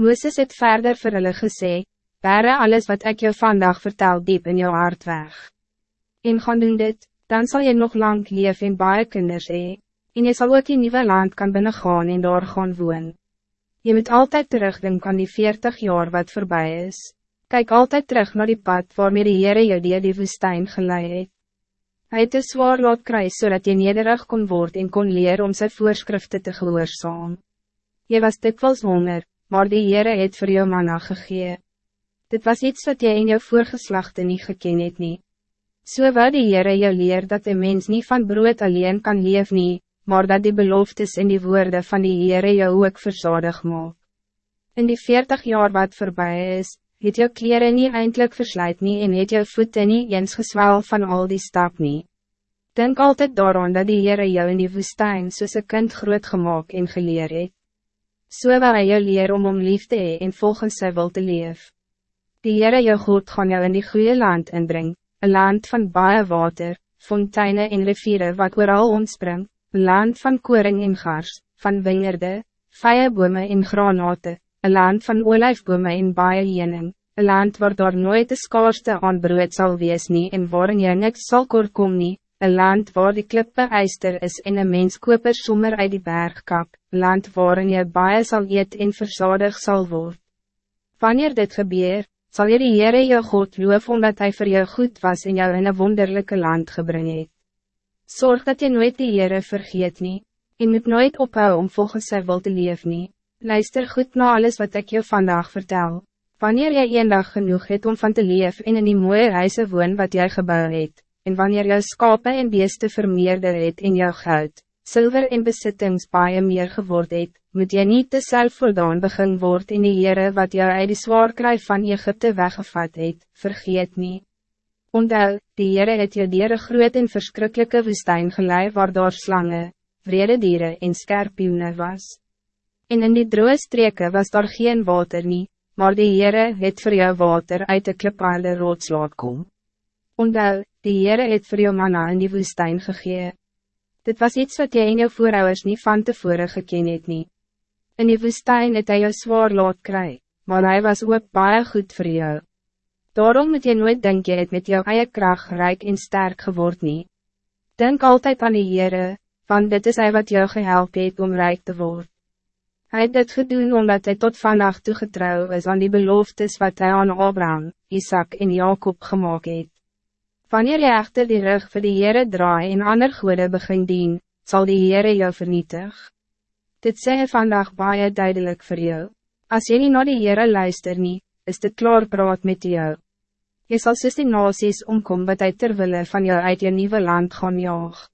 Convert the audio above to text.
Moeses het verder vir hulle gesê, Bere alles wat ik jou vandaag vertel diep in jou hart weg. En gaan doen dit, dan zal je nog lang leef en baie kinders hee, en je zal ook in nieuwe land kan binnengaan en daar gaan woon. Je moet altijd terugdenken aan die 40 jaar wat voorbij is. Kijk altijd terug naar die pad waarmee de Heere jou die die woestijn geleid het. Hy het een zwaar laat kry, zodat so je nederig kon worden en kon leren om zijn voorschriften te gehoorzaam. Je was dikwijls honger, maar die Heere het voor jou manna gegee. Dit was iets wat jy in jou voorgeslachten niet geken het nie. So wat die Heere jou leer dat de mens niet van brood alleen kan leef nie, maar dat die beloftes en die woorden van die Heere jou ook verzadig maak. In die 40 jaar wat voorbij is, het jou kleren niet eindelijk verslijt nie en het jou voeten niet eens geswel van al die stap nie. Denk altijd daaraan dat die Heere jou in die woestijn soos een kind groot gemaakt en geleer het. So wil hy jou leer om om lief te hee en volgens sy wil te leef. Die Heere jou God gaan jou in die goede land inbring, een land van baie water, fonteine en riviere wat ooral ontspring, een land van koring en gars, van wingerde, vijenbome en granate, een land van olijfbome en baie jening, een land waar daar nooit de skaarste aan brood sal wees nie en waarin jy niks sal korkom nie, een land waar die klippe eister is en een mens koper sommer uit die bergkap, land waarin jy baie sal eet en verzadig sal word. Wanneer dit gebeur, zal je die Heere jou God loof omdat hij voor jou goed was en jou in een wonderlijke land gebring het. Zorg dat je nooit die Heere vergeet nie, en moet nooit ophou om volgens sy wil te leef nie. Luister goed naar alles wat ik je vandaag vertel. Wanneer jij een dag genoeg hebt om van te leven en in die mooie huise woon wat jij gebouwd hebt, en wanneer jou skape en beeste vermeerder het in jou goud, zilver en besittings baie meer geword het, moet jy niet te selfvoldaan begin word in die Heere wat jou uit die zwaarkrijg van Egypte weggevat het, vergeet niet. Ondel, die Heere het jou dier groot en verschrikkelijke woestijn gelei waar daar slange, vrede dieren en skerpioene was en in die droge streke was daar geen water nie, maar die Heere het voor jou water uit de klipaarde rots laat kom. Ondou, die Heere het voor jou manna in die woestijn gegee. Dit was iets wat jy en jou voorouders niet van tevore geken het nie. In die woestijn het hy jou zwaar laat kry, maar hij was ook baie goed voor jou. Daarom moet je nooit denken jy het met jou eie kracht rijk en sterk geword nie. Denk altijd aan die Heere, want dit is hij wat jou gehelp het om rijk te worden. Hij het dit gedoen omdat hij tot vandaag toegetrouw is aan die beloftes wat hij aan Abraham, Isaac en Jacob gemaakt het. Wanneer je achter die rug voor die Heere draai en ander goede begin dien, zal die Heere jou vernietig. Dit sê hy vandaag baie duidelijk voor jou. Als je niet naar die Heere luister nie, is dit klaar praat met jou. Je zal soos die nasies omkom wat hy terwille van jou uit je nieuwe land gaan jaag.